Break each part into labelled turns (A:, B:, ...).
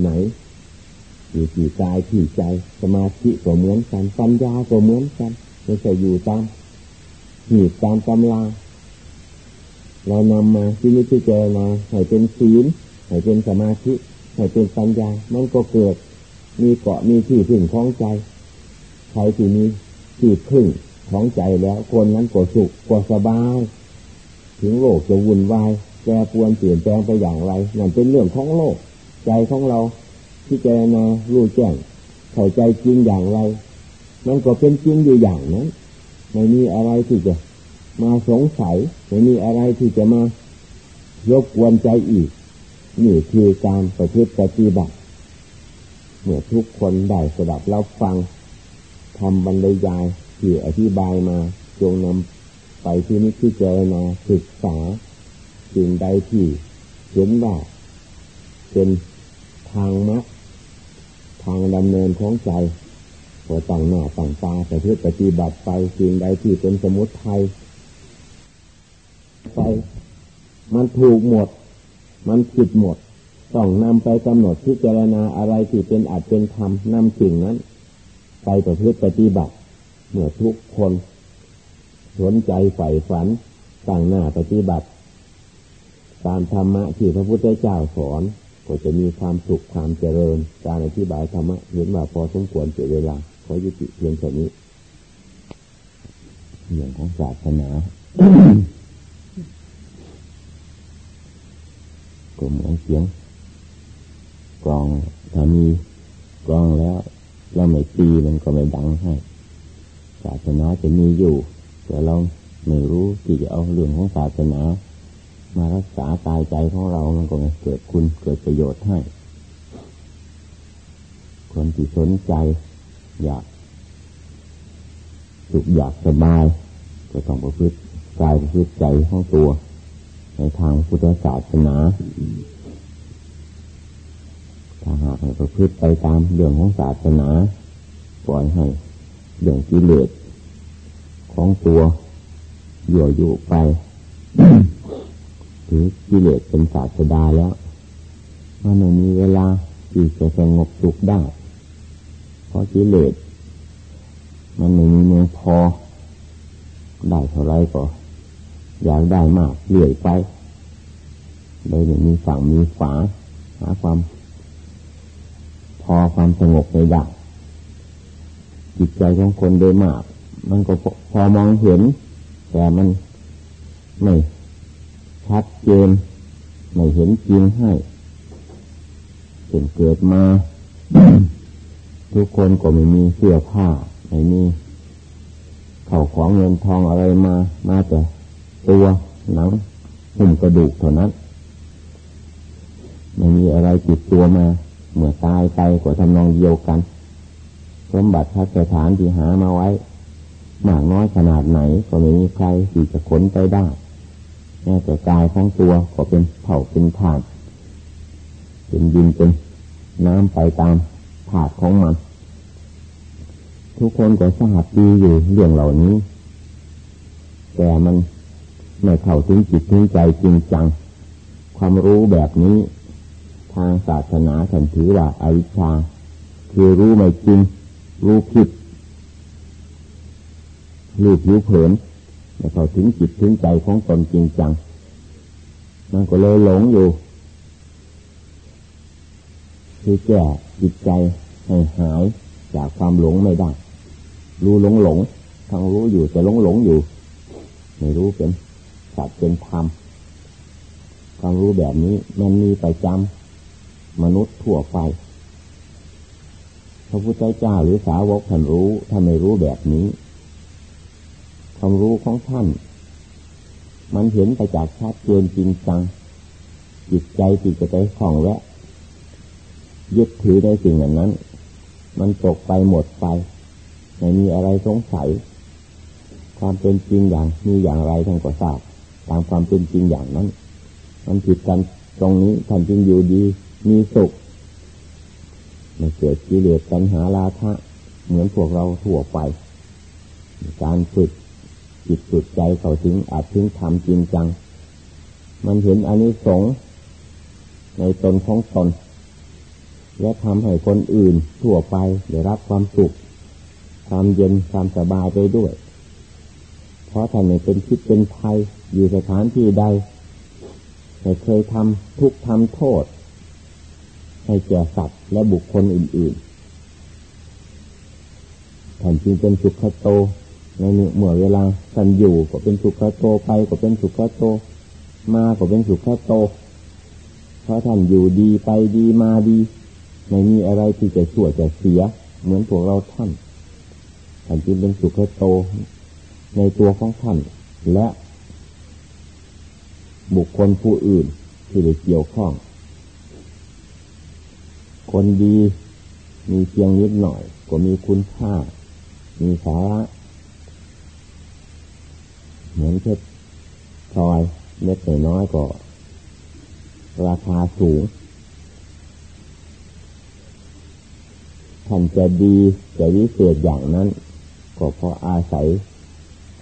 A: ไหน อยู่ที่กายที่ใจ สมาธิก็เหมือนกันปัญญาก็เหมือนกันไม่ใช่อยู่ตามหีบตามตำราเรานำมาที่นี้ที่เจอมาให้เป็นศีลให้เป็นสมาธิให้เป็นปัญญา มันก็เกิด มีเกาะมีที่พึ่งของใจใครที่มีที่พึ่งของใจแล้ว คนนั้นก็สุขก็สบาย ถึงโลกจะวุ่นวายแปรปวนเปลี่ยนแปลงไปอย่างไรนั่นเป็นเรื่องของโลก ใจของเราที่เจนารู้แจ้งเข้าใจจริงอย่างไร มันก็เป็นจริงอยู่อย่างนั้น ไม่มีอะไรที่จะมาสงสัย ไม่มีอะไรที่จะมายกวนใจอีก นี่คือการประพฤติปฏิบัติเมื่อทุกคนได้สดับแล้วฟังทำบรรยายที่อธิบายมาจงนำไปที่นี้ที่เจนาศึกษาสิ่งใดที่เห็นว่าเป็น ทางมรรคทางดำเนินของใจพอต่างหน้าต่างตาแต่เพื่อปฏิบัติไปสิ่งใดที่เป็นสมุทัยไป มันถูกหมด มันผิดหมด ต้องนำไปกำหนดพิจารณาอะไรที่เป็นอาจเป็นธรรมนำสิ่งนั้น ไปประพฤติปฏิบัติเมื่อทุกคนสนใจใฝ่ฝันต่างหน้าปฏิบัติ ตามธรรมะที่พระพุทธเจ้าสอน ก็จะมีความสุขความเจริญ การอธิบายธรรมะเห็นว่าพอสมควรเสียเวลาขอยุติเพียงแค่นี้เรื่องของศาสนาก็เหมือนเสียงกลองถ้ามีกลองแล้วเราไม่ตีมันก็ไม่ดังให้ศาสนาจะมีอยู่แต่เราไม่รู้ที่จะเอาเรื่องของศาสนา มารักษาตายใจของเรามันก็เกิดคุณเกิดประโยชน์ให้ คนที่สนใจ อยากสุขอยากสบาย ก็ต้องประพฤติกายประพฤติใจของตัว ในทางพุทธศาสนาถ้าหากให้ประพฤติไปตามเรื่องของศาสนาปล่อยให้เรื่องกิเลสของตัวอยู่อยู่ไป ถือกิเลสเป็นศาสดาแล้วมันไม่มีเวลาที่จะสงบสุขได้ เพราะกิเลสมันไม่มีเมืองพอ ได้เท่าไรก็ อยากได้มากเลื่อยไปเลยไม่มีฝั่งมีฝาหาความ พอความสงบในได้จิตใจของคนโดยมาก มันก็พอมองเห็น แต่มันไม่ ชัดเจนไม่เห็นจริงให้เป็นเกิดมา ทุกคนก็ไม่มีเสื้อผ้าไม่มีเข่าของเงินทองอะไรมา มาแต่ตัวหนังหุ่มกระดูกเท่านั้นไม่มีอะไรจิตตัวมาเมื่อตายไปก็ทำนองเดียวกันสมบัติพัสถานที่หามาไว้มากน้อยขนาดไหนก็ไม่มีใครที่จะขนไปได้ แม้แต่กายของตัวก็เป็นเผาเป็นถาดเป็นดินเป็นน้ำไปตามถาดของมัน ทุกคนก็ทราบดีอยู่เรื่องเหล่านี้ แต่มันไม่เข้าถึงจิตถึงใจจริงจัง ความรู้แบบนี้ ทางศาสนาฉันถือว่าอาวิชชา คือรู้ไม่จริง รู้ผิดรู้ผิวเผิน ไม่เข้าถึงจิตถึงใจของตนจริงจัง มันก็เลยหลงอยู่ คือแก้จิตใจให้หายจากความหลงไม่ได้ รู้หลงหลงทั้งรู้อยู่แต่หลงหลงอยู่ ไม่รู้เป็นสัตว์เป็นธรรมความรู้แบบนี้มันมีประจำมนุษย์ทั่วไปพระพุทธเจ้าหรือสาวกท่านรู้ถ้าไม่รู้แบบนี้ ความรู้ของท่าน มันเห็นไปจากชัดเจนจริงจัง จิตใจจิตจะไปคล่องแวะยึดถือในสิ่งนั้น มันตกไปหมดไปไม่มีอะไรสงสัย ความเป็นจริงอย่างมีอย่างไรท่านก็ทราบตามความเป็นจริงอย่างนั้น มันผิดกันตรงนี้ท่านจึงอยู่ดี มีสุขไม่เกิดกิเลสกันหาลาทะเหมือนพวกเราทั่วไป การฝึก จิตจุดใจเขาถึงอาจถึงทำจริงจัง มันเห็นอันนี้สงในตนของตน และทำให้คนอื่นทั่วไปได้รับความสุขความเย็นความสบายไปด้วย เพราะท่านเป็นคิดเป็นภัยอยู่สถานที่ใดไม่เคยทำทุกทำโทษ ให้แก่สัตว์และบุคคลอื่นๆท่านจึงเป็นสุขโต ในเมื่อเวลาท่านอยู่ก็เป็นสุขโตไปก็เป็นสุขโต มาก็เป็นสุขโต เพราะท่านอยู่ดีไปดีมาดี ไม่มีอะไรที่จะชั่วจะเสีย เหมือนพวกเราท่านท่านจึงเป็นสุขโต ในตัวของท่าน และบุคคลผู้อื่นที่ได้เกี่ยวข้อง คนดีมีเพียงนิดหน่อย ก็มีคุณค่า มีสาระ เหมือนเพชรพลอยเม็ดน้อยก็ราคาสูงท่านจะดีจะวิเศษอย่างนั้น ก็เพราะอาศัย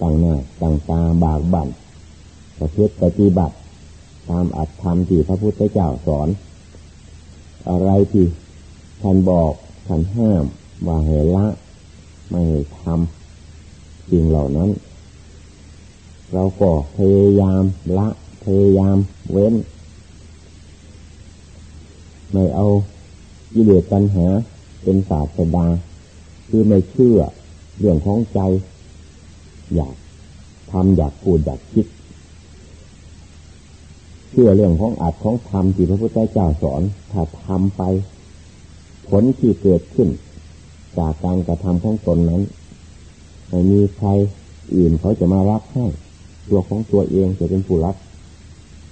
A: ต่างหน้าต่างตาบากบั่นประพฤติปฏิบัติ ตามอัตธรรมที่พระพุทธเจ้าสอน อะไรที่ท่านบอกท่านห้ามว่าให้ละไม่ทำสิ่งเหล่านั้น เราก็พยายามละ พยายามเว้น ไม่เอายิเลสปัญหาเป็นศาสดา คือไม่เชื่อเรื่องของใจ อยากทำอยากพูดอยากคิด เชื่อเรื่องของอัดของธรรมที่พระพุทธเจ้าสอน ถ้าทำไป ผลที่เกิดขึ้น จากการกระทำของตนนั้นไม่มีใครอื่นเขาจะมารับให้ ตัวของตัวเองจะเป็นผู้รับ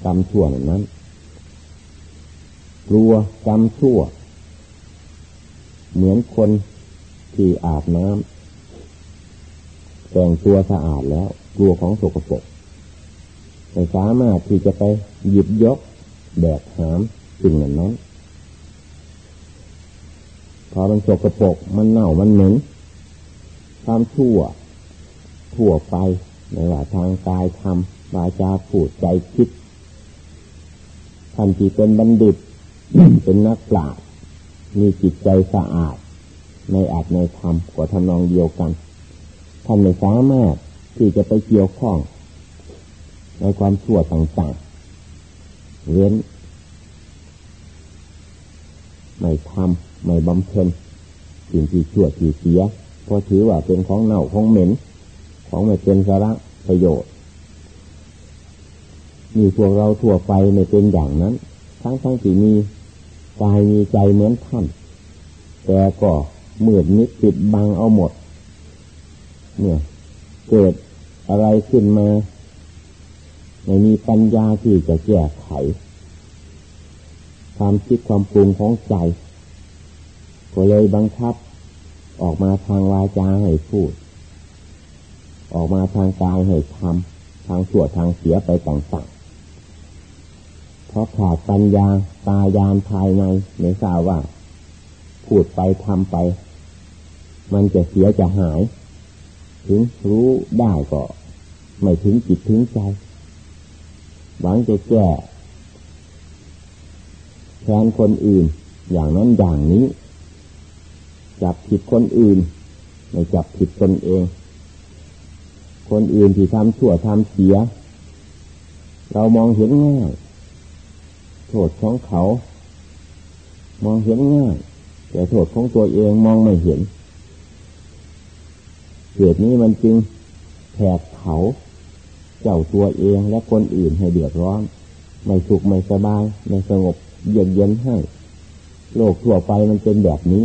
A: กรรมชั่วนั้น กลัวกรรมชั่ว เหมือนคนที่อาบน้ำแต่งตัวสะอาดแล้วกลัวของสกปรกไม่สามารถที่จะไปหยิบยกแบกหามสิ่งนั้นนั้น พอมันสกปรกมันเน่ามันเหม็นความชั่วทั่วไป ในว่าทางกายทำวาจาพูดใจคิดท่านที่เป็นบัณฑิต เป็นนักปราชญ์มีจิตใจสะอาด ในอาจในธรรมกว่าทำนองเดียวกัน ท่านไม่สามารถที่จะไปเกี่ยวข้อง ในความชั่วต่างๆ เว้น ไม่ทำไม่บำเพ็ญสิ่งที่ชั่วที่เสียเพราะถือว่าเป็นของเน่าของเหม็น ของไม่เป็นสาระประโยชน์มีพวกเราทั่วไปไม่เป็นอย่างนั้น ทั้งทั้งที่มีกายมีใจเหมือนท่าน แต่ก็มืดมิดปิดบังเอาหมดเนี่ยเกิดอะไรขึ้นมาไม่มีปัญญาที่จะแก้ไข ความคิดความปรุงของใจ ก็เลยบังคับ ออกมาทางวาจาให้พูด ออกมาทางกายให้ทำทางชั่วทางเสียไปต่างๆเพราะขาดปัญญาตายานภายในไม่ทราบว่า พูดไปทำไป มันจะเสียจะหาย ถึงรู้ได้ก็ไม่ถึงจิตถึงใจ หวังจะแก้แทนคนอื่น อย่างนั้นอย่างนี้ จับผิดคนอื่น ไม่จับผิดตนเอง คนอื่นที่ทำชั่วทำเสีย เรามองเห็นง่ายโทษของเขา มองเห็นง่าย แต่โทษของตัวเองมองไม่เห็นเหตุนี้มันจึงแผกเขาเจ้าตัวเองและคนอื่นให้เดือดร้อน ไม่สุขไม่สบาย ไม่สงบเย็นเย็นให้ โลกทั่วไปมันเป็นแบบนี้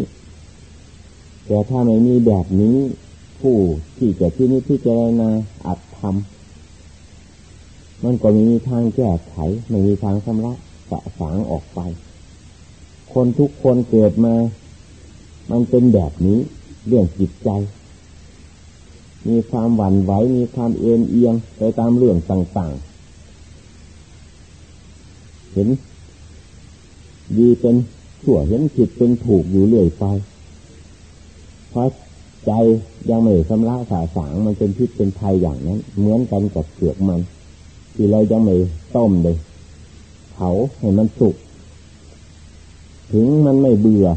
A: แต่ถ้าไม่มีแบบนี้ ผู้ที่จะที่นี้ที่จะนาอัดทำมันก็มีทางแก้ไขไม่มีทางชำระสะสางออกไป คนทุกคนเกิดมา มันเป็นแบบนี้เรื่องจิตใจ มีความหวั่นไหวมีความเอ็นเอียงไปตามเรื่องต่างๆ เห็นดีเป็นชั่วเห็นผิดเป็นถูกอยู่เรื่อยไปเพราะ ใจยังไม่สำลักสาสางมันเป็นพิษเป็นภัยอย่างนั้น เหมือนกันกับเปลือกมัน ที่เรายังไม่ต้มเลยเผาให้มันสุกถึงมันไม่เบื่อ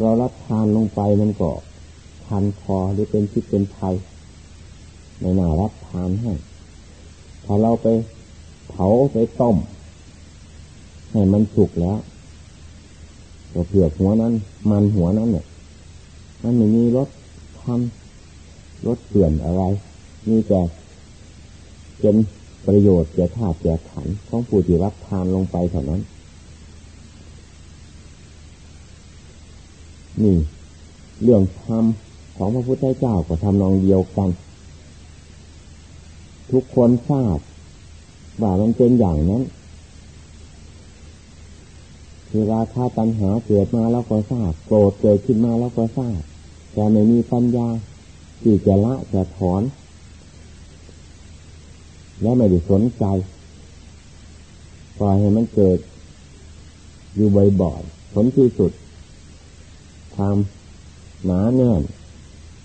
A: เรารับทานลงไปมันก็คันคอหรือเป็นพิษเป็นภัยในหน้ารับทานให้ถ้าเราไปเผาไปต้ม ให้มันสุกแล้วก็เผือกหัวนั้น มันหัวนั้นเนี่ยมันไม่มีรส คันรสเปลื่อนอะไรมีแต่เป็นประโยชน์แก่ธาตุแก่ขันของผู้ที่รับทานลงไปเท่านั้น นี่ เรื่องธรรมของพระพุทธเจ้าก็ทำนองเดียวกัน ทุกคนทราบว่ามันเป็นอย่างนั้นเวลาถ้าตัณหาเกิดมาแล้วก็ทราบโกรธเกิดขึ้นมาแล้วก็ทราบ แต่ไม่มีปัญญาที่จะละจะถอน และไม่ได้สนใจปล่อยให้มันเกิด อยู่บ่อยๆผลที่สุดความหนาแน่น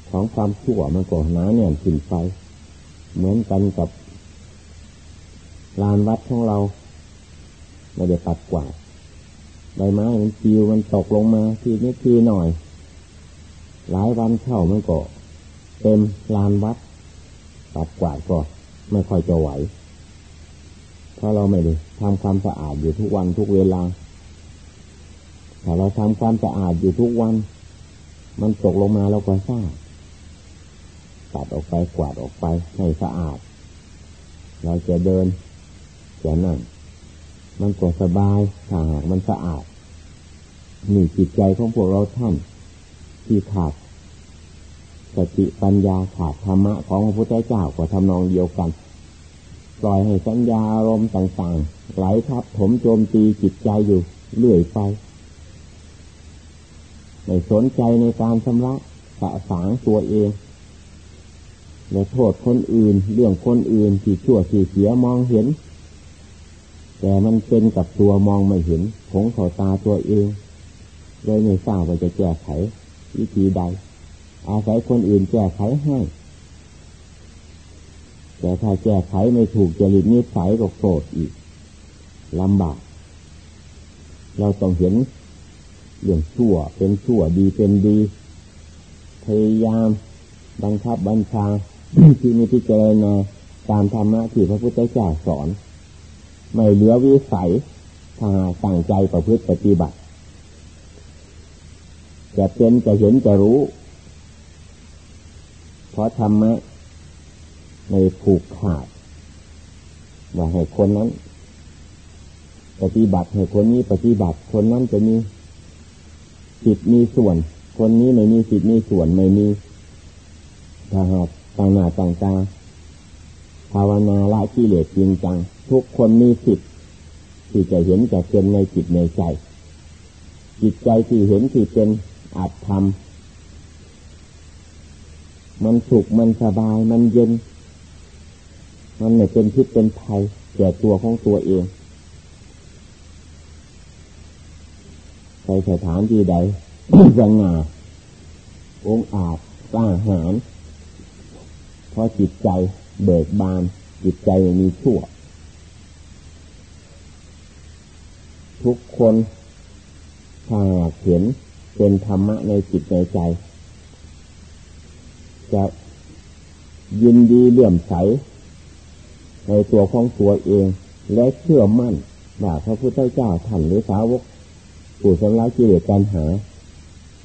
A: ของความชั่วมันก็หนาแน่นขึ้นไป เหมือนกันกับลานวัดของเราไม่ได้ปัดกวาดใบไม้มันปิวมันตกลงมาทีนี้ทีหน่อย หลายวันเข้ามันก็เต็มลานวัดปัดกวาดก็ไม่ค่อยจะไหวเพราะเราไม่ได้ทำความสะอาดอยู่ทุกวันทุกเวลาถ้าเราทำความสะอาดอยู่ทุกวัน มันตกลงมาเราก็ทราบตัดออกไปกวาดออกไปให้สะอาด เราจะเดินจะนั่งมันก็สบายถ้าหากมันสะอาดนี่จิตใจของพวกเราท่าน ที่ขาดสติปัญญาขาดธรรมะของพระพุทธเจ้าก็ทำนองเดียวกัน ปล่อยให้สัญญาอารมณ์ต่างๆ ไหลทับถมโจมตีจิตใจอยู่เรื่อยไปไม่สนใจในการชำระสะสางตัวเองและโทษคนอื่น เรื่องคนอื่นที่ชั่วที่เสียมองเห็น แต่มันเป็นกับตัวมองไม่เห็นผงขอตาตัวเองเลยไม่ทราบว่าจะแก้ไข วิธีใด อาศัยคนอื่นแก้ไขให้ แต่ถ้าแก้ไขไม่ถูกจริตนิสัยก็โกรธอีกลำบาก เราต้องเห็นเรื่องชั่วเป็นชั่วดีเป็นดี พยายามบังคับบัญชาที่มีที่เจริญนาตามธรรมะที่พระพุทธเจ้าสอน ไม่เหลือวิสัยถ้าตั้งใจประพฤติปฏิบัติ จะเป็นจะเห็นจะรู้ เพราะธรรมะในผูกขาดว่าให้คนนั้น ปฏิบัติให้คนนี้ปฏิบัติ คนนั้นจะมีสิทธิ์มีส่วน คนนี้ไม่มีสิทธิ์มีส่วนไม่มีถ้าหากต่างหน้าต่างตาภาวนาละกิเลสจริงจัง ทุกคนมีสิทธิ์ที่จะเห็นจะเป็นในจิตในใจ จิตใจที่เห็นที่เป็น อาจทำมันสุขมันสบายมันเย็น มันไม่เป็นพิษเป็นภัยแก่ตัวของตัวเองไปสถานที่ใดสง่าองอาจกล้าหาญเพราะจิตใจเบิกบาน จิตใจมีชั่ว ทุกคนถ้าเห็น เป็นธรรมะในจิตในใจ จะยินดีเลื่อมใส ในตัวของตัวเอง และเชื่อมั่นว่าพระพุทธเจ้าท่านหรือสาวกผู้สำลักกิเลสปัญหา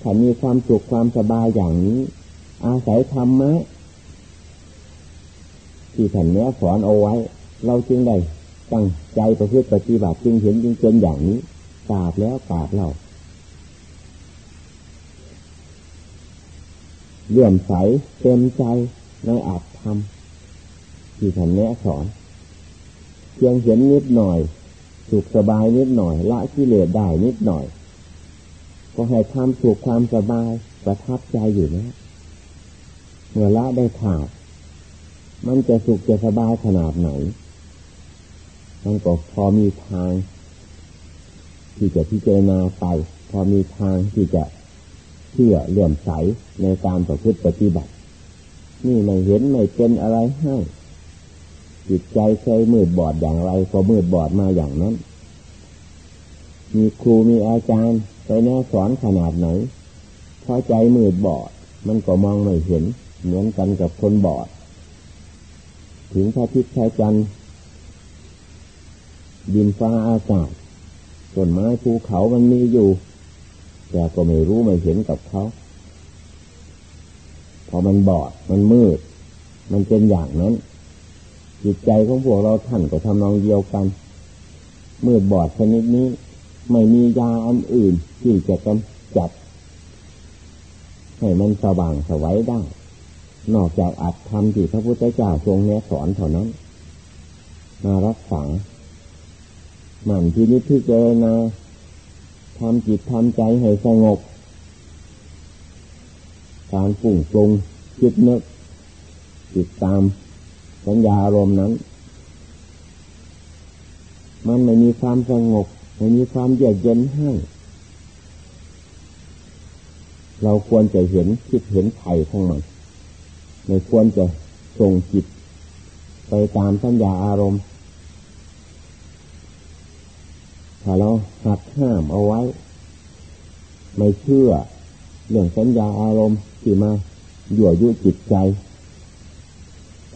A: ถ้ามีความสุขความสบายอย่างนี้ อาศัยธรรมะที่ท่านเนี้สอนเอาไว้ เราจึงได้ตั้งใจประพฤติปฏิบัติจึงเห็นจึงเป็นอย่างนี้กราบแล้วกราบเรา เลื่อมใสเต็มใจในอาจทำที่ท่านแนะสอนเพียงเห็นนิดหน่อย สุขสบายนิดหน่อย ละกิเลสได้นิดหน่อย ก็ให้ความสุขความสบายประทับใจอยู่นะเมื่อละได้ขาด มันจะสุขจะสบายขนาดไหน มันก็พอมีทาง ที่จะพิจารณาไป พอมีทางที่จะ เชื่อเลื่อมใสในการประพฤติปฏิบัติ นี่ไม่เห็นไม่เป็นอะไรให้จิตใจเคยมืดบอดอย่างไรก็มืดบอดมาอย่างนั้น มีครูมีอาจารย์ไปแนะสอนขนาดไหนพอใจมืดบอด มันก็มองไม่เห็น เหมือนกันกับคนบอด ถึงพระทิศพระจันทร์ดินฟ้าอากาศต้นไม้ภูเขามันมีอยู่ แต่ก็ไม่รู้ไม่เห็นกับเขาพอมันบอดมันมืด มันเป็นอย่างนั้น จิตใจของพวกเราท่านก็ทำนองเดียวกัน มืดบอดชนิดนี้ ไม่มียาอันอื่น ที่จะกำจัด ให้มันสว่างสวัยได้ นอกจากอัดทำที่พระพุทธเจ้าทรงแนะสอนเท่านั้น มารักษาหมั่นที่นิพพิจารณา ทำจิตทำใจให้สงบ การปุ่งปรุงคิดนึกติดตามสัญญาอารมณ์นั้น มันไม่มีความสงบไม่มีความเยือกเย็นให้ เราควรจะเห็นคิดเห็นไถ่ของมันไม่ควรจะส่งจิต ไปตามสัญญาอารมณ์ ถ้าเราหักห้ามเอาไว้ ไม่เชื่อเรื่องสัญญาอารมณ์ที่มายั่วยุจิตใจ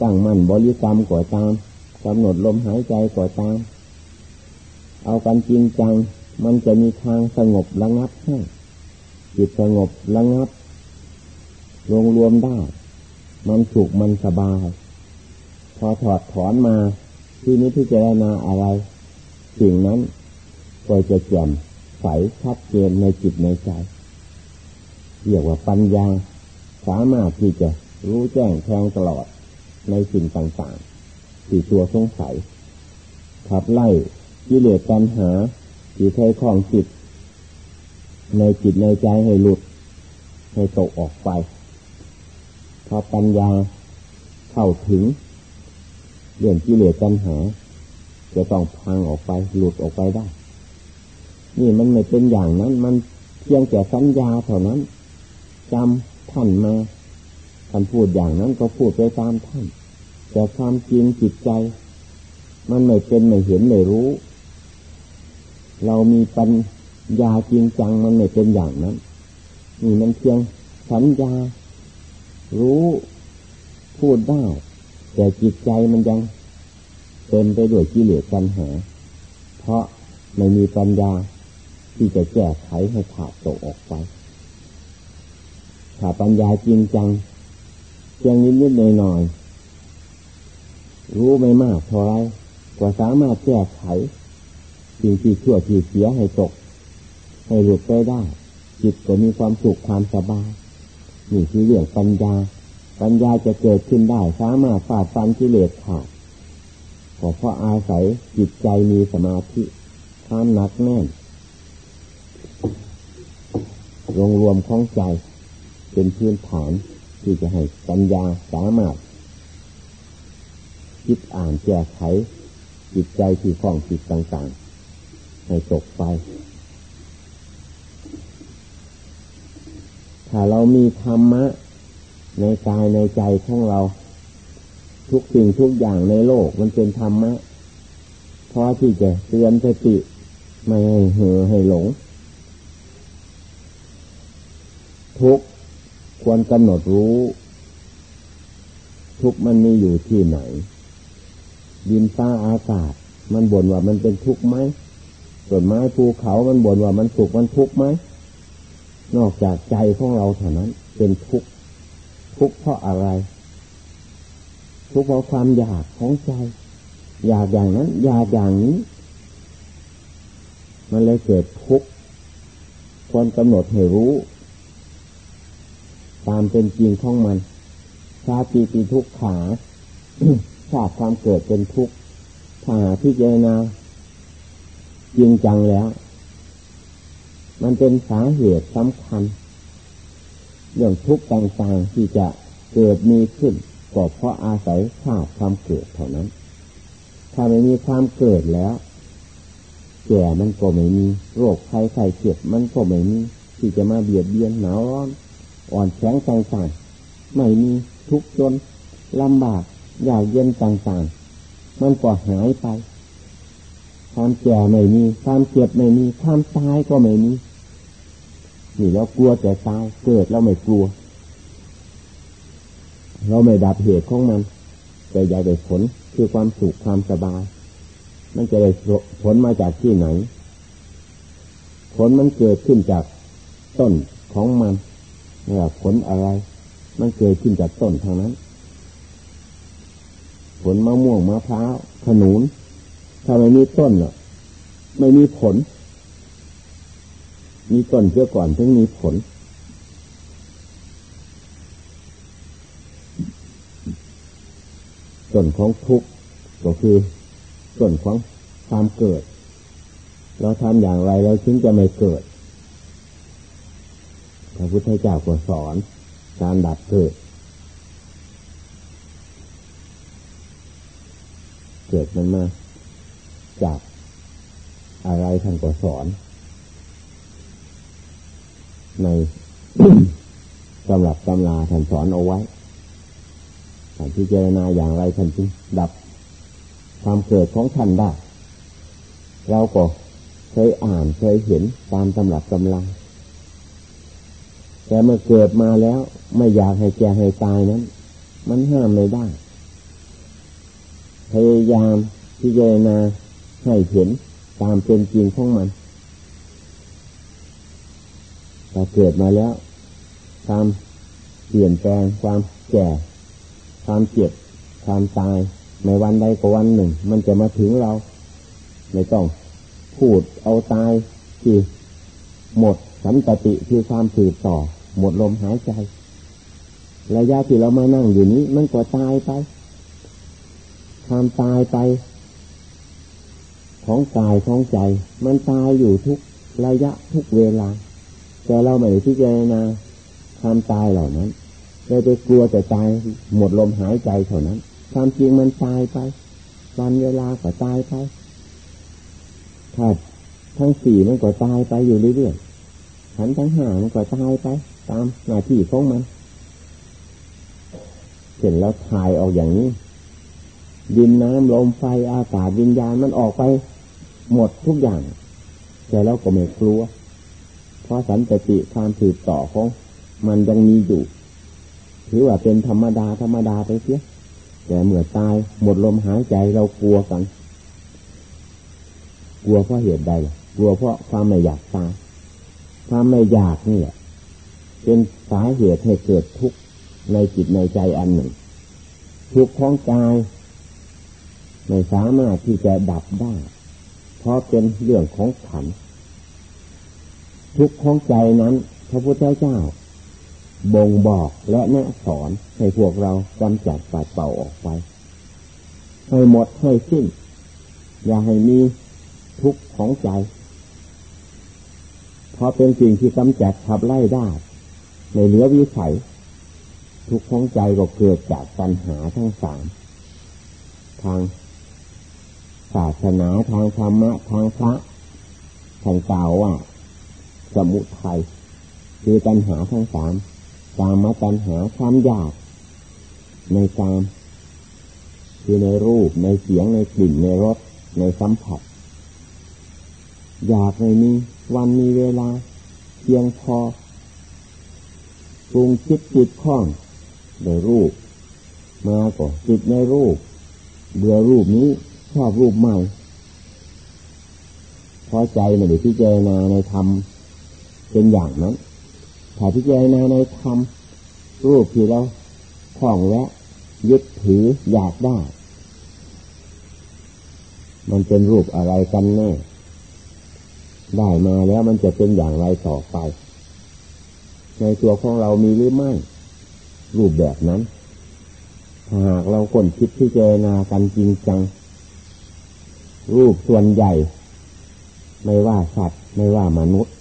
A: ตั้งมั่นบริกรรมก่อตามกำหนดลมหายใจก่อตาม เอากันจริงจัง มันจะมีทางสงบระงับให้จิตสงบระงับรวมรวมได้ มันสุขมันสบาย พอถอดถอนมาที่นี้พิจรณาอะไร สิ่งนั้น ก็จะแจ่มใสชัดเจนในจิตในใจเรียกว่าปัญญาสามารถที่จะรู้แจ้งแทงตลอดในสิ่งต่างๆที่ตัวสงสัยขับไล่กิเลสปัญหาที่เคยคล้องจิต ในจิตในใจให้หลุด ให้ตกออกไปพอปัญญาเข้าถึงเรื่องกิเลสปัญหา จะต้องพังออกไปหลุดออกไปได้ นี่มันไม่เป็นอย่างนั้น มันเพียงแต่สัญญาเท่านั้นจำท่านมาท่านพูดอย่างนั้นก็พูดไปตามท่าน แต่ความจริงจิตใจ มันไม่เป็นไม่เห็นไม่รู้ เรามีปัญญาจริงจังมันไม่เป็นอย่างนั้นนี่มันเพียงสัญญา รู้พูดได้ แต่จิตใจมันยังเต็มไปด้วยกิเลสปัญหา เพราะไม่มีปัญญา ที่จะแก้ไขให้ขาดตกออกไปถ้าปัญญาจริงจังเพียงนิดนิดหน่อยหน่อยรู้ไม่มากเท่าไรก็สามารถแก้ไขสิ่งที่ชั่วที่เสียให้ตก ให้หลุดไปได้ จิตก็มีความสุขความสบายนี่คือเรื่องปัญญา ปัญญาจะเกิดขึ้นได้ สามารถฟาดฟันกิเลสขาดเพราะอาศัยจิตใจมีสมาธิความหนักแน่น รวมรวมของใจ เป็นพื้นฐานที่จะให้ปัญญาสามารถ คิดอ่านแก้ไขจิตใจที่คล้องจิตต่างๆ ให้ตกไป ถ้าเรามีธรรมะ ในกายในใจของเรา ทุกสิ่งทุกอย่างในโลกมันเป็นธรรมะพอที่จะเตือนสติ ไม่ให้เห่อให้หลง ทุกควรกำหนดรู้ ทุกมันมีอยู่ที่ไหน ดินฟ้าอากาศ มันบ่นว่ามันเป็นทุกข์ไหมต้นไม้ภูเขามันบ่นว่ามันสุขมันทุกข์ไหมนอกจากใจของเราเท่านั้น เป็นทุกข์ทุกข์เพราะอะไร ทุกข์เพราะความอยากของใจ อยากอย่างนั้น อยากอย่างนี้ มันเลยเกิดทุกข์ควรกำหนดให้รู้ ตามเป็นจริงของมันชาติปีทุกขาชาติความเกิดเป็นทุกข์ถ้าพิจารณาจริงจังแล้ว มันเป็นสาเหตุสำคัญ เรื่องทุกข์ต่างๆที่จะเกิดมีขึ้นก็เพราะอาศัยชาติความเกิดเท่านั้น ถ้าไม่มีความเกิดแล้ว แก่มันก็ไม่มี โรคไข้ไข้เจ็บมันก็ไม่มี ที่จะมาเบียดเบียนหนาวร้อน อ่อนแข็งต่างๆไม่มีทุกข์จนลำบากอยากเย็นต่างๆ มันก็หายไปความแก่ไม่มีความเจ็บไม่มีความตายก็ไม่มีนี่เรากลัวแต่ตายเกิดเราไม่กลัว เราไม่ดับเหตุของมันแต่อยากได้ผลคือความสุขความสบาย มันจะได้ผลมาจากที่ไหน ผลมันเกิดขึ้นจากต้นของมัน ไม่ว่าผลอะไร มันเกิดขึ้นจากต้นทางนั้น ผลมะม่วงมะพร้าวขนุนถ้าไม่มีต้นเนาะไม่มีผล มีต้นเพื่อก่อนถึงมีผล ต้นของทุกข์ก็คือต้นของความเกิด เราทำอย่างไรเราถึงจะไม่เกิด พระพุทธเจ้าก็สอนการดับเกิดเกิดมันมาจากอะไรท่านก็สอน ในสำหรับตำราท่านสอนเอาไว้ท่านพิจารณาอย่างไรท่านจึงดับความเกิดของท่านได้ เราก็เคยอ่านเคยเห็นตามตำรับตำรา แต่มื่อเกิดมาแล้ว ไม่อยากให้แก่ให้ตายนั้น มันห้ามไม่ได้พยายามพิจารณาให้เห็นตามเป็นจริงของมันแต่เกิดมาแล้วความเปลี่ยนแปลงความแก่ ความเจ็บความตายในวันใดก็วันหนึ่ง มันจะมาถึงเราไม่ต้องพูดเอาตายที่หมดสันตติคือความสืบต่อ หมดลมหายใจ ระยะที่เรามานั่งอยู่นี้ มันก็ตายไปความตายไป ของกายของใจ มันตายอยู่ทุกระยะทุกเวลา แต่เราไม่ได้พิจารณาความตายเหล่านั้นเราไปกลัวแต่ตายหมดลมหายใจเท่านั้น ความจริงมันตายไปวันเวลาก็ตายไปถ้าทั้งสี่มันก็ตายไปอยู่เรื่อยๆขันทั้งห้ามันก็ตายไป ตามหน้าที่ของมันเห็นแล้วทายออกอย่างนี้ดินน้ำลมไฟอากาศวิญญาณมันออกไป หมดทุกอย่าง แต่เราก็ไม่กลัว เพราะสันติความถือต่อของมันยังมีอยู่ ถือว่าเป็นธรรมดาธรรมดาไปเสียแต่เมื่อตายหมดลมหายใจเรากลัวกัน กลัวเพราะเหตุใดกลัวเพราะความไม่อยากตายความไม่อยากนี่แหละ เป็นสาเหตุให้เกิดทุกข์ในจิตในใจอันหนึ่ง ทุกข์ของกาย ไม่สามารถที่จะดับได้ เพราะเป็นเรื่องของขัน ทุกของใจนั้น พระพุทธเจ้า บ่งบอกและแนะสอนให้พวกเรากำจัดปัดเป่าออกไป ให้หมดให้สิ้น อย่าให้มีทุกของใจ เพราะเป็นสิ่งที่กำจัดขับไล่ได้ ในเหลือวิสัย ทุกของใจก็เกิดจากปัญหาทั้งสามทางศาสนาทางธรรมะทางพระท่านกล่าวว่า สมุทัยคือปัญหาทั้งสามกามาปัญหาความอยาก ในกามคือในรูปในเสียงในกลิ่นในรสในสัมผัส อยากในนี้วันมีเวลา เพียงพอ รุงคิดจิตข้องในรูป มาก็จิตในรูป เบื่อรูปนี้ชอบรูปใหม่พอใจไม่ได้พิจารณาในธรรมเป็นอย่างนั้นถ้าพิจารณาในธรรมรูปที่เราคล้องและยึดถืออยากได้ มันเป็นรูปอะไรกันแน่ ได้มาแล้วมันจะเป็นอย่างไรต่อไป ในตัวของเรามีหรือไม่ รูปแบบนั้น ถ้าหากเราคนคิดพิจารณากันจริงจัง รูปส่วนใหญ่ ไม่ว่าสัตว์ ไม่ว่ามนุษย์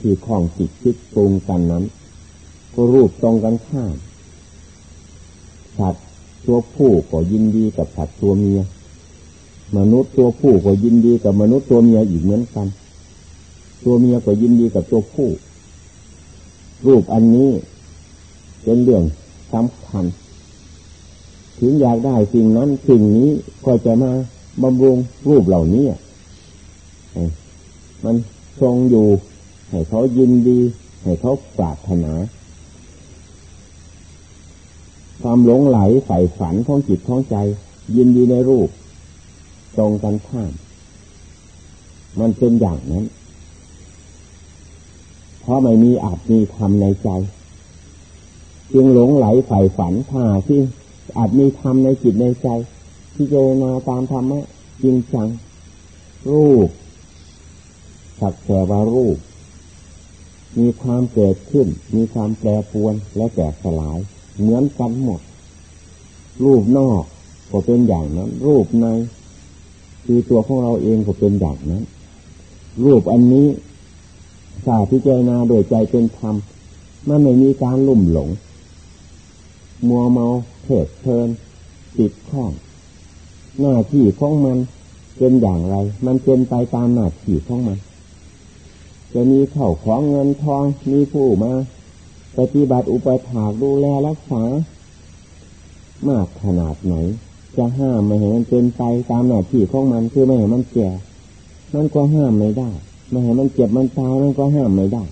A: ที่คล้องจิตคิดปรุงกันนั้น ก็รูปตรงกันข้ามสัตว์ตัวผู้ก็ยินดีกับสัตว์ตัวเมีย มนุษย์ตัวผู้ก็ยินดีกับมนุษย์ตัวเมียอีกเหมือนกัน ตัวเมียก็ยินดีกับตัวผู้ รูปอันนี้เป็นเรื่องสำคัญ ถึงอยากได้สิ่งนั้นสิ่งนี้ก็จะมาบำรุงรูปเหล่านี้มันทรงอยู่ ให้เขายินดี ให้เขาปรารถนา ความหลงไหลใส่ฝันของจิตของใจ ยินดีในรูป ตรงกันข้าม มันเป็นอย่างนั้น เพราะไม่มีอาจมีธรรมในใจ จึงหลงไหลใส่ฝันถ้าที่อาจมีธรรมในจิตในใจ ที่เจนาตามธรรมะจริงจัง รูปสักแต่ว่ารูป มีความเกิดขึ้น มีความแปรปวนและแตกสลาย เหมือนกันหมด รูปนอกก็เป็นอย่างนั้น รูปในคือตัวของเราเองก็เป็นอย่างนั้น รูปอันนี้ สาพิจารณาโดยใจเป็นธรรม มันไม่มีการลุ่มหลง มัวเมาเถิดเพลินติดข้องหน้าที่ของมันเป็นอย่างไร มันเป็นไปตามหน้าที่ของมัน จะมีเข่าของเงินทองมีผู้มาปฏิบัติอุปถากดูแลรักษามากขนาดไหน จะห้ามไม่ให้มันเป็นไปตามหน้าที่ของมันคือไม่ให้มันแก่มันก็ห้ามไม่ได้ ไม่ให้มันเจ็บมันตายมันก็ห้ามไม่ได้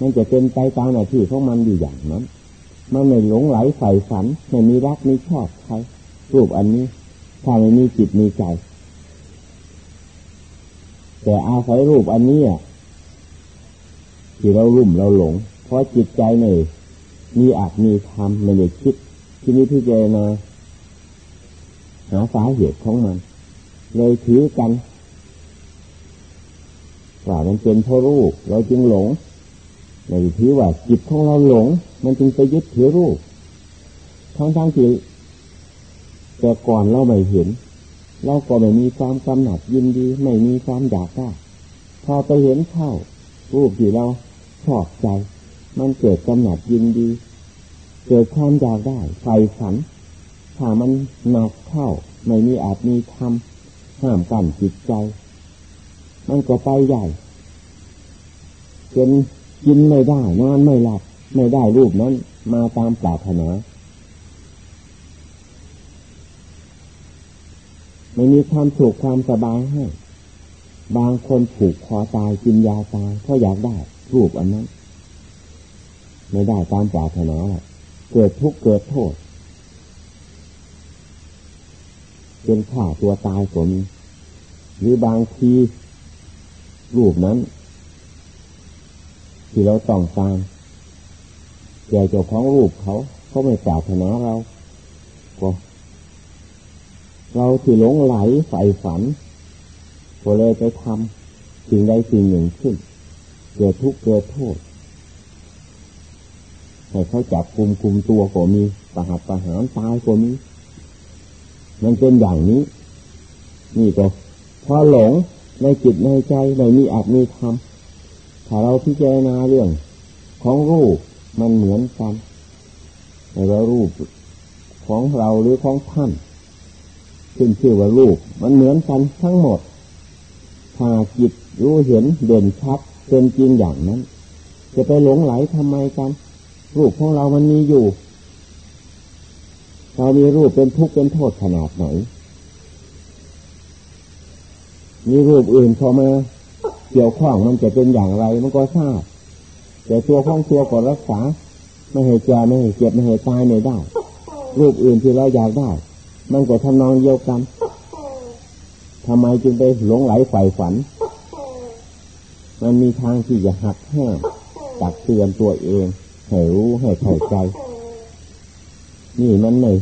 A: มันจะเป็นไปตามหน้าที่ของมันอยู่อย่างนั้น มันไม่หลงไหลใส่ฝันไม่มีรักมีชอบใครรูปอันนี้ถ้าไม่มีจิตมีใจ แต่อาศัยรูปอันนี้ที่เรารุ่มเราหลง เพราะจิตใจเนี่ยมีอาจมีธรรมไม่ได้คิด ที่นี้ที่เจนาหาสาเหตุของมัน เลยถือกัน ว่ามันเป็นเพราะรูปเราจึงหลงเลยถือว่าจิตของเราหลง มันจึงไปยึดถือรูป ทั้งทั้งที่แต่ก่อนเราไม่เห็น เราก็ไม่มีความกำหนัดยินดี ไม่มีความอยากได้พอไปเห็นเข้า รูปที่เราชอบใจ มันเกิดกำหนัดยินดี เกิดความอยากได้ไฟฝันถ้ามันหนักเข้า ไม่มีอาจมีธรรมห้ามกั้นจิตใจ มันก็ไปใหญ่จนกินไม่ได้นอนไม่หลับไม่ได้รูปนั้น มาตามปรารถนาไม่มีความสุขความสบายให้ บางคนผูกคอตายกินยาตายเพราะอยากได้รูปอันนั้น ไม่ได้ตามปรารถนาเกิดทุกข์เกิดโทษเป็นข่าตัวตายก็มีหรือบางที รูปนั้น ที่เราต้องการแก่เจ้าของรูปเขาเขาไม่ปรารถนาเราก็เราที่หลงไหลใฝ่ฝันก็เลยไปทำสิ่งใดสิ่งหนึ่งขึ้น เกิดทุกข์เกิดโทษให้เขาจับคุมคุมตัวก็มีประหัตประหารตายก็มีมันเป็นอย่างนี้ นี่ก็พอหลง ในจิตในใจในมีอาจมีธรรมถ้าเราพิจารณาเรื่อง ของรูปมันเหมือนกันในว่ารูปของเราหรือของท่านขึ้นชื่อว่ารูปมันเหมือนกันทั้งหมด ถ้าจิตรู้เห็นเด่นชัดเป็นจริงอย่างนั้น จะไปหลงไหลทำไมกัน รูปของเรามันมีอยู่ เรามีรูปเป็นทุกข์เป็นโทษขนาดไหน มีรูปอื่นเข้ามาเกี่ยวข้องมันจะเป็นอย่างไร มันก็ทราบ แต่ตัวของตัวก็รักษา ไม่ให้แก่ไม่ให้เจ็บไม่ให้ตายไม่ได้ รูปอื่นที่เราอยากได้ มันก็ทำนองเดียวกันทำไมจึงไปหลงไหลใฝ่ฝัน มันมีทางที่จะหักห้ามตักเตือนตัวเองให้รู้ให้เข้าใจ นี่มันไม่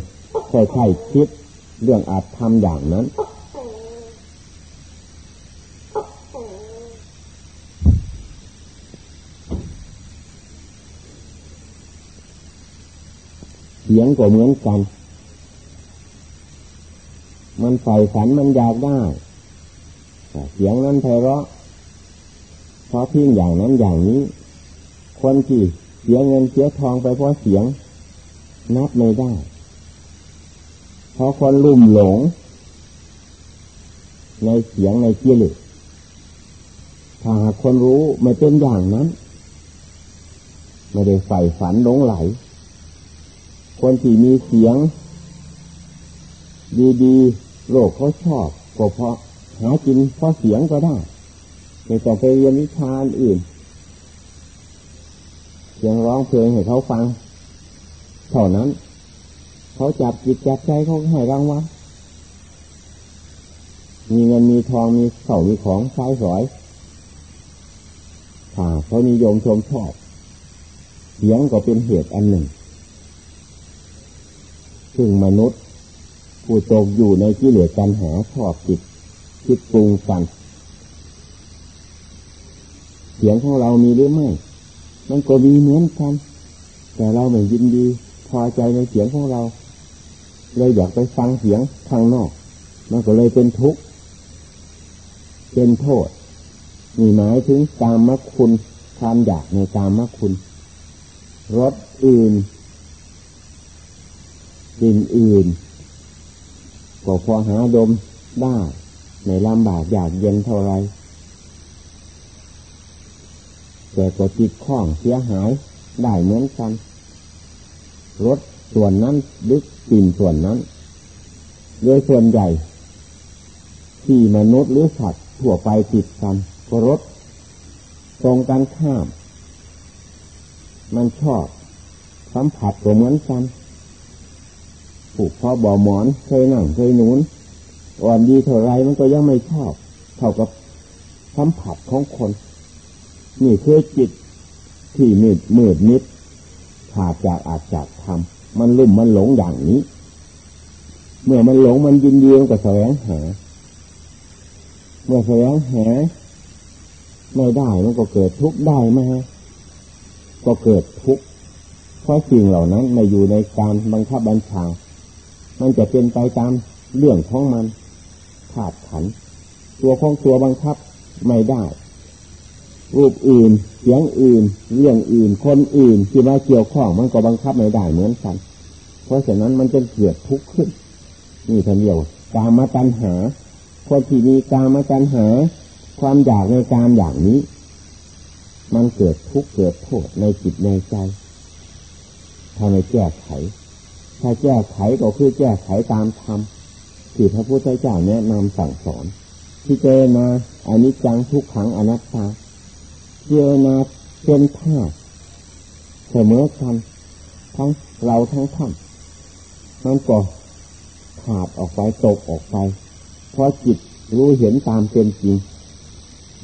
A: ใช่ใช่คิดเรื่องอาจทำอย่างนั้น สียงก็เหมือนกัน มันใฝ่ฝันมันอยากได้เสียงนั้นไพเราะเพราะพิ้งอย่างนั้นอย่างนี้ คนที่เสียเงินเสียทองไปเพราะเสียง นับไม่ได้เพราะคนลุ่มหลง ในเสียงในกิเลสถ้าหากคนรู้ไม่เป็นอย่างนั้น ไม่ได้ใฝ่ฝันหลงไหล คนที่มีเสียง ดีๆโลกเขาชอบก็เพราะหากินเพราะเสียงก็ได้ไม่ต้องไปเรียนวิชาอื่นเสียงร้องเพลงให้เขาฟัง เท่านั้น เขาจับจิตจับใจเขาให้รางวัลมีเงินมีทองมีเข่ามีของใช้สอยถ้าเขานิยมชมชอบ เสียงก็เป็นเหตุอันหนึ่ง ซึ่งมนุษย์ ผู้ตกอยู่ในกิเลสกันหาชอบจิตคิดปรุงกันเสียงของเรามีหรือไม่ มันก็มีเหมือนกัน แต่เราไม่ยินดี พอใจในเสียงของเรา เลยอยากไปฟังเสียงข้างนอก มันก็เลยเป็นทุกข์ เป็นโทษ มีหมายถึงกามมคุณความอยากในกามมคุณรสอื่น กลิ่นอื่น ก็พอหาดมได้ในลำบากอยากเย็นเท่าไร แต่ก็จิตข้องเสียหายได้เหมือนกัน รถส่วนนั้นดึกกลิ่นส่วนนั้น โดยส่วนใหญ่ ที่มนุษย์หรือสัตว์ทั่วไปติดกันก็รถตรงกันข้าม มันชอบสัมผัสก็เหมือนกัน ผูกพ่อบ่อหมอนเคยนั่งเคยนุนอ่อนดีเท่าไรมันก็ยังไม่ชอบ เท่ากับสัมผัสของคน นี่คือจิตที่มืดมืดนิดขาดจากอาจจากทำมันลุ่มมันหลงอย่างนี้ เมื่อมันหลงมันยินดีมันก็แสวงหาเมื่อแสวงหาไม่ได้มันก็เกิดทุกข์ได้มาก็เกิดทุกข์เพราะสิ่งเหล่านั้นไม่อยู่ในการบังคับบัญชา มันจะเป็นไปตามเรื่องของมันขาดขัน ตัวของตัวบังคับไม่ได้รูปอื่น เสียงอื่น เรื่องอื่น คนอื่น ที่มาเกี่ยวข้องมันก็บังคับไม่ได้เหมือนกัน เพราะฉะนั้นมันจะเกิดทุกข์ขึ้น นี่ทันเดียวกามาตัญหา คนที่มีกามาตัญหา ความอยากในการอย่างนี้ มันเกิดทุกข์เกิดโทษในจิตในใจถ้าไม่แก้ไข ถ้าแก้ไขก็คือแก้ไขตามธรรมที่พระพุทธเจ้าแนะนำสั่งสอนที่เจนาอันิจจังทุกขังอนัตตาเจนาเป็นธาตุเสมอกันทั้งเราทั้งท่านมันก็ขาดออกไปตกออกไป เพราะจิตรู้เห็นตามเป็นจริง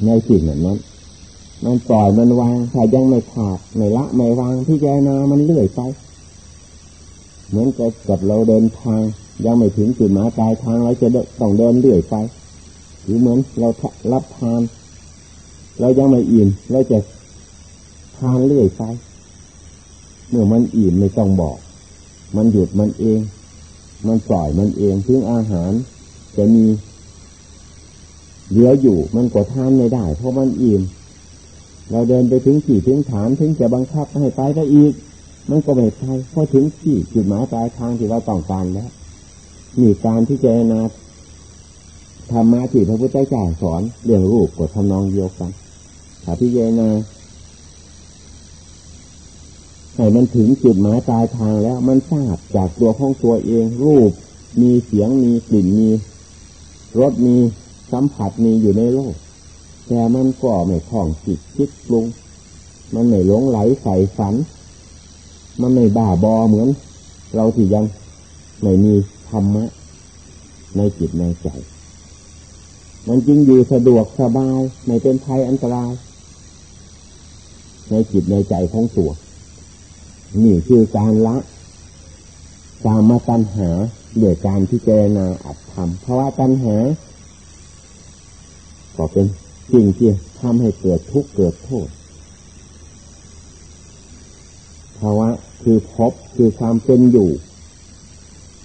A: ในสิ่งนั้นมันปล่อยมันวางถ้ายังไม่ขาดไม่ละไม่วางพิจารณามันเลื่อยไป เหมือนกับกับเราเดินทาง ยังไม่ถึงจุดหมายปลายทางเราจะต้องเดินเลื่อยไป หรือเหมือนเรารับทาน เรายังไม่อิ่มเราจะทานเลื่อยไปเมื่อมันอิ่มไม่ต้องบอก มันหยุดมันเอง มันปล่อยมันเองถึงอาหารจะมีเหลืออยู่มันก็ทานไม่ได้ เพราะมันอิ่ม เราเดินไปถึงที่ถึงฐานถึงจะบังคับให้ไปได้อีก มันก็ไม่ไปเพราะถึงที่จุดหมายปลายทางที่เราต้องการแล้วมีการที่เจะนาธรรมะที่พระพุทธเจ้าสอนเรื่องรูปกดทำนองเดียวกันถ้าพิจารณาให้มันถึงจุดหมายปลายทางแล้วมันทราบจากตัวของตัวเองรูป มีเสียงมีกลิ่นมีรสมีสัมผัสมีอยู่ในโลก แต่มันก็ไม่คล่องจิตคิดปรุง มันไม่หลงไหลใส่ฝัน มันไม่บ้าบอเหมือน เราที่ยังไม่มีธรรมะ ในจิตในใจ มันจึงอยู่สะดวกสบาย ไม่เป็นภัยอันตราย ในจิตในใจของตัวนี่คือการละการมาตัญหาโดยการที่เจรนาอัดทำเพราะว่าตัญหา ก็เป็นสิ่งที่ทำให้เกิดทุกข์เกิดโทษ ภาวะคือพบคือความเป็นอยู่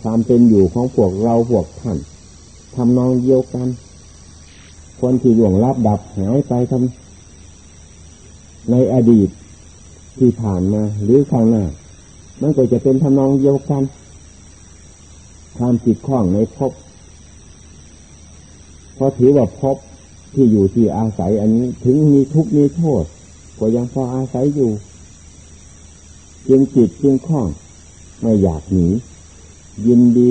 A: ความเป็นอยู่ของพวกเราพวกท่านทำนองเดียวกัน คนที่หลวงรับดับหายไปทำในอดีตที่ผ่านมาหรือข้างหน้ามันก็จะเป็นทำนองเดียวกันความจิตข้องในพบเพราะถือว่าพบที่อยู่ที่อาศัยอันนี้ ถึงมีทุกข์มีโทษ ก็ยังพออาศัยอยู่ จึงจิตจึงคล้อง ไม่อยากหนียินดี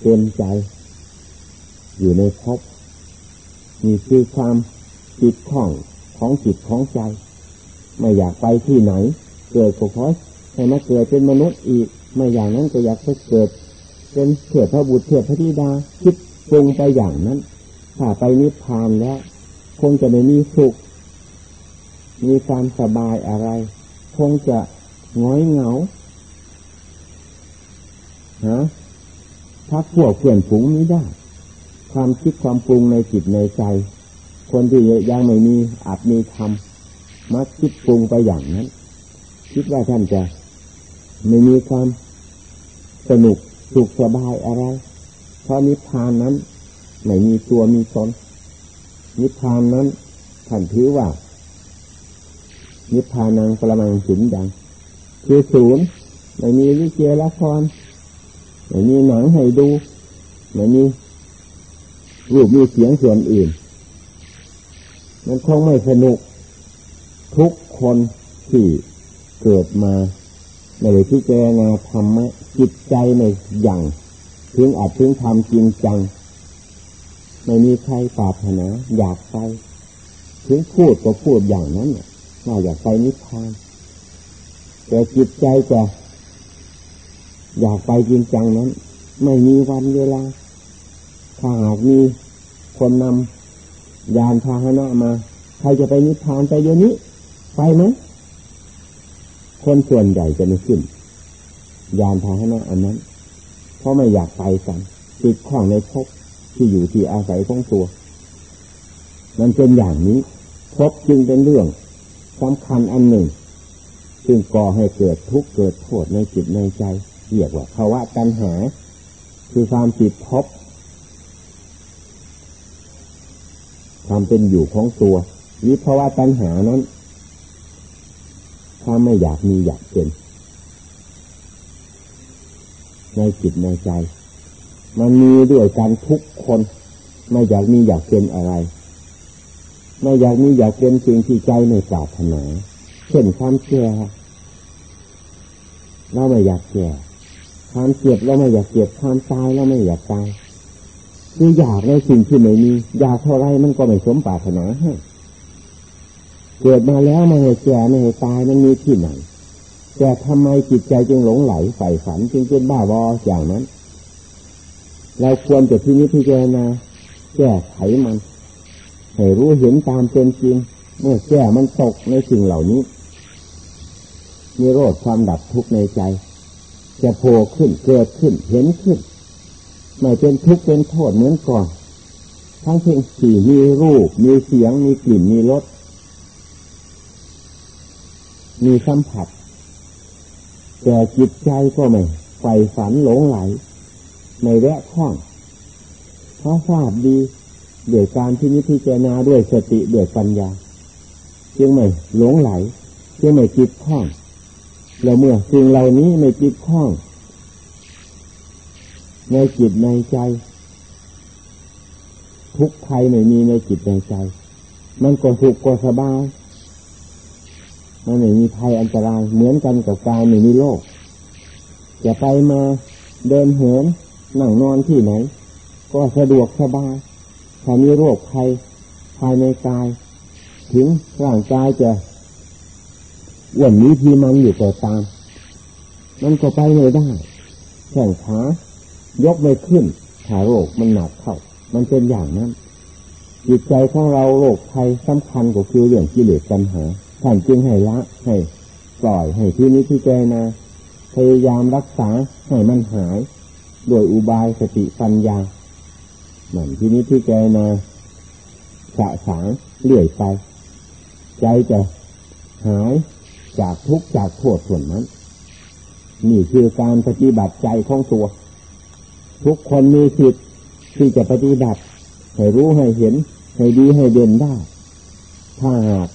A: เต็มใจ อยู่ในภพมีคือความจิตข้องของจิตของใจ ไม่อยากไปที่ไหน เกิดก็ขอให้มาเกิดเป็นมนุษย์อีก ไม่อย่างนั้นก็อยากจะเกิด เป็นเถื่อพระบุตรเถื่อพระธิดาคิดปรุงไปอย่างนั้นถ้าไปนิพพานแล้ว คงจะไม่มีสุข มีความสบายอะไร คงจะง้อยเหงาฮะพักพวกเพื่อนฝูงนี้ได้ ความคิดความปรุงในจิตในใจ คนที่ยังไม่มีอาจมีธรรมมักคิดปรุงไปอย่างนั้น คิดว่าท่านจะไม่มีความสนุกสุขสบายอะไร เพราะนิพพานนั้น ไม่มีตัวมีตนนิพพานนั้นท่านถือว่า นิพพานังประมังสุญญังคือศูนย์ไม่มีวิเจละครไม่มีหนังให้ดูไม่มีรูปมีเสียงส่วนอื่น มันคงไม่สนุก ทุกคนที่เกิดมาในที่เจงาธรรมะจิตใจในอย่างถึงอาจถึงทำจริงจัง ไม่มีใครปรารถนาอยากไป ถึงพูดก็พูดอย่างนั้น ว่าอยากไปนิพพานแต่จิตใจจะอยากไปจริงจังนั้น ไม่มีวันเวลา ถ้าหากมีคนนำยานพาหนะมา ใครจะไปนิพพานไปเดี๋ยวนี้ ไปไหมคนส่วนใหญ่จะไม่ขึ้น ยานพาหนะอันนั้น เพราะไม่อยากไปกันติดข้องในภพที่อยู่ที่อาศัยของตัว มันเป็นอย่างนี้ภพจึงเป็นเรื่อง สำคัญอันหนึ่งซึ่งก่อให้เกิดทุกข์เกิดโทษในจิตในใจเรียกว่าภาวะตัณหา คือความจิตพบความเป็นอยู่ของตัววิภาวะตัณหานั้น ถ้าไม่อยากมีอยากเป็นในจิตในใจ มันมีด้วยกันทุกคน ไม่อยากมีอยากเป็นอะไร ไม่อยากมีอยากเป็นสิ่งที่ใจในปรารถนาเช่นความเชื่อเราไม่อยากแก่ความเจ็บเราไม่อยากเจ็บความตายเราไม่อยากตายคืออยากในสิ่งที่ไม่มีอยากเท่าไรมันก็ไม่สมปรารถนาให้เกิดมาแล้วไม่ให้แก่ไม่ให้ตายมันมีที่ไหนแต่ทำไมจิตใจจึงหลงไหลใฝ่ฝันจึงเป็นบ้าบออย่างนั้น เราควรจะที่นี้พิจารณาแก้ไขมัน ให้รู้เห็นตามเป็นจริง เมื่อแก้มันตกในสิ่งเหล่านี้มีโรคความดับทุกข์ในใจ จะโผล่ขึ้นเกิดขึ้นเห็นขึ้น ไม่เป็นทุกข์เป็นโทษเหมือนก่อน ทั้งเพียงสี่มีรูป มีเสียง มีกลิ่นมีรสมีสัมผัส แต่จิตใจก็ไม่ใฝ่ฝันหลงไหล ไม่แวะข้องเพราะทราบดี ด้วยการที่นิพพานาด้วยสติด้วยปัญญาจึงไม่หลงไหลจึงไม่จิตข้องแล้วเมื่อสิ่งเหล่านี้ไม่จิตข้องในจิตในใจ ทุกภัยไม่มีในจิตในใจ มันก็สุขก็สบายมันไม่มีภัยอันตรายเหมือนกันกับกายไม่มีโรคจะไปมาเดินเหินนั่งนอนที่ไหน ก็สะดวกสบาย ถ้ามีโรคภัยภายในกาย ถึงร่างกายจะอ้วนนี้ทีมันอยู่ต่อตาม มันก็ไปไม่ได้แข่งขายกไม่ขึ้นขาโรคมันหนักเข้า มันเป็นอย่างนั้นจิตใจของเราโรคภัยสำคัญก็คือเรื่องกิเลสปัญหาท่านจึงให้ละให้ปล่อยให้ที่นี้ที่เจนาพยายามรักษาให้มันหาย โดยอุบายสติปัญญา เหมือนที่นี้ที่เจนาสะสางเลื่อยไป ใจจะหายจากทุกจากโทษส่วนนั้น นี่คือการปฏิบัติใจของตัว ทุกคนมีสิทธิ์ที่จะปฏิบัติให้รู้ให้เห็น ให้ดีให้เด่นได้ ถ้าหาก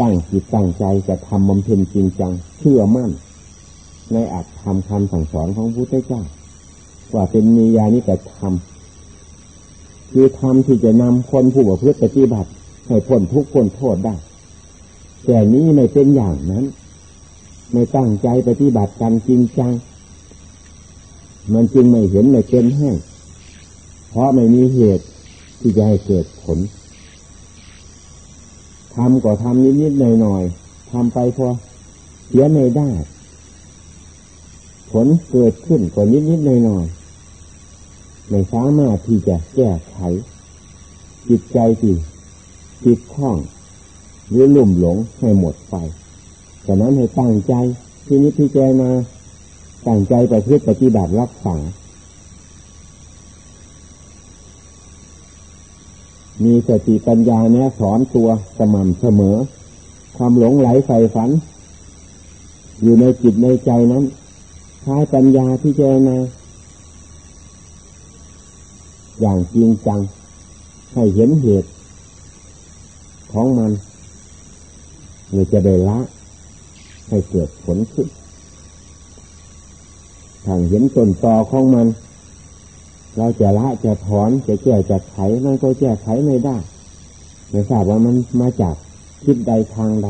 A: ตั้งจิตตั้งใจจะทำบำเพ็ญจริงจัง เชื่อมั่น ในอัตทำคำสั่งสอนของพระพุทธเจ้าว่าเป็นมียานิกธรรม คือธรรมที่จะนำคนผู้ประพฤติปฏิบัติให้พ้นทุกข์พ้นโทษได้ แต่นี้ไม่เป็นอย่างนั้น ไม่ตั้งใจปฏิบัติกันจริงจัง มันจึงไม่เห็นไม่เป็นให้ เพราะไม่มีเหตุที่จะให้เกิดผลทำก็ทำนิดๆหน่อยๆทำไปพอเสียไม่ได้ ผลเกิดขึ้นก็นิดๆหน่อยๆ ไม่สามารถที่จะแก้ไข จิตใจที่ติดข้อง หรือลุ่มหลงให้หมดไปฉะนั้นให้ตั้งใจที่นี้พิจารณาตั้งใจไปเพื่อปฏิบัติรักษามีสติปัญญาแนะสอนตัวสม่ำเสมอ ความหลงไหลใส่ฝัน อยู่ในจิตในใจนั้นใช้ปัญญาที่เจนา อย่างจริงจัง ให้เห็นเหตุของมันเราจะได้ละให้เกิดผลขึ้นทางเห็นต้นตอของมัน เราจะละจะถอนจะแก้จะไขมันก็แก้ไขไม่ได้ไม่ทราบว่ามันมาจากคิดใดทางใด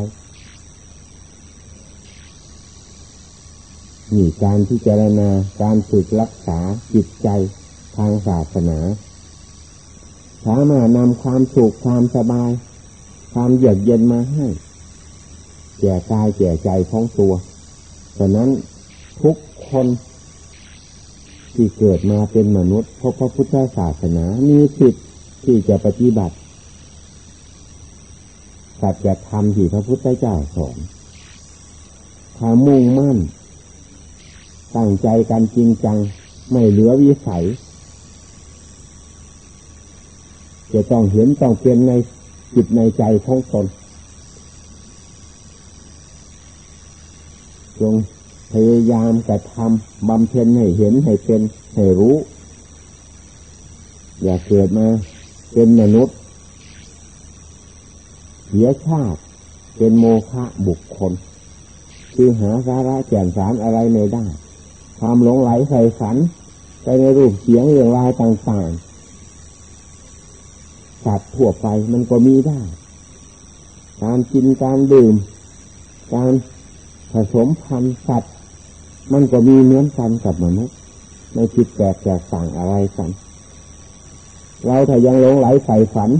A: นี่การที่เจรณาการฝึกรักษาจิตใจ ทางศาสนาสามารถนำความสุขความสบาย ความเยือกเย็นมาให้แก่กายแก่ใจของตัวฉะนั้นทุกคนที่เกิดมาเป็นมนุษย์พบพระพุทธศาสนา มีสิทธิ์ที่จะปฏิบัติสัจธรรมที่พระพุทธเจ้าสอนความมุ่งมั่น ตั้งใจกันจริงจัง ไม่เหลือวิสัย จะต้องเห็นต้องเป็นในจิตในใจของตนจงพยายามกระทำบำเพ็ญให้เห็นให้เป็นให้รู้ อย่าเกิดมาเป็นมนุษย์ เสียชาติเป็นโมฆะบุคคล คือหาสาระแก่นสารอะไรไม่ได้ ความหลงไหลใส่ฝัน ไปในรูปเสียงเรื่องราวต่างๆ สัตว์ทั่วไปมันก็มีได้ การกินการดื่ม การผสมพันธุ์สัตว์ มันก็มีเหมือนกันกับมนุษย์ไม่คิดแตกแตกต่างอะไรกัน เราถ้ายังหลงไหลใส่ฝัน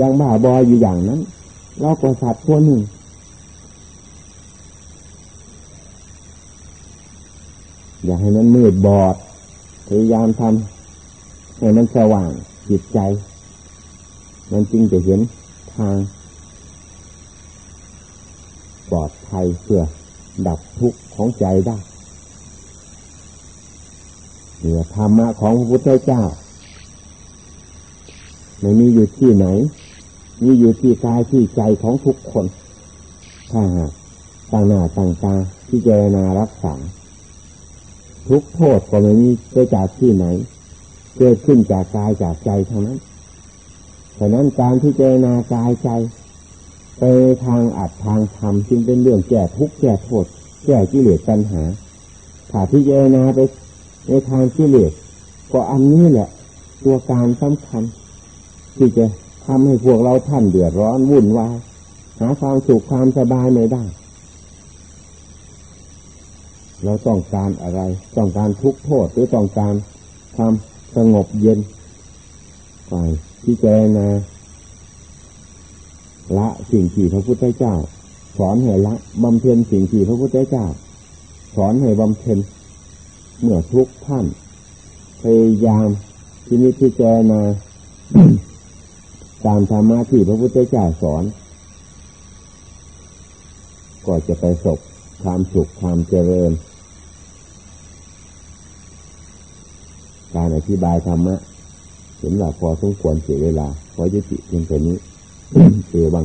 A: ยังบ้าบออยู่อย่างนั้น เราก็สัตว์ตัวหนึ่งอย่าให้มันมืดบอด พยายามทำให้มันสว่างจิตใจ มันจึงจะเห็นทางปลอดภัยเพื่อดับทุกข์ของใจได้เนี่ยธรรมะของพระพุทธเจ้าไม่มีอยู่ที่ไหน มีอยู่ที่กายที่ใจของทุกคน ถ้าหากต่างหน้าต่างตาที่เจรนารักษา ทุกโทษก็ไม่มีเกิดจากที่ไหน เกิดขึ้นจากกายจากใจเท่านั้น ฉะนั้นการที่เจนากายใจไปทางอัดทางธรรมจึงเป็นเรื่องแก้ทุกข์แก้โทษแก้กิเลสปัญหา ถ้าที่เจรนาไปในทางกิเลสก็อันนี้แหละ ตัวการสำคัญ ที่จะทำให้พวกเราท่านเดือดร้อนวุ่นวายหาความสุขความสบายไม่ได้ เราต้องการอะไร ต้องการทุกโทษหรือต้องการความสงบเย็นไป ที่เจนาละสิ่งที่พระพุทธเจ้า สอนให้ละบำเพ็ญสิ่งที่พระพุทธเจ้า สอนให้บำเพ็ญเมื่อทุกท่าน พยายามที่นี้ที่เจนาตามธรรมะที่พระพุทธเจ้าสอน ก็จะไปสบความสุขความเจริญ การอธิบายธรรมะ เห็นว่าพอสมควรเสียเวลาขอยุติเพียงแค่นี้เอวัง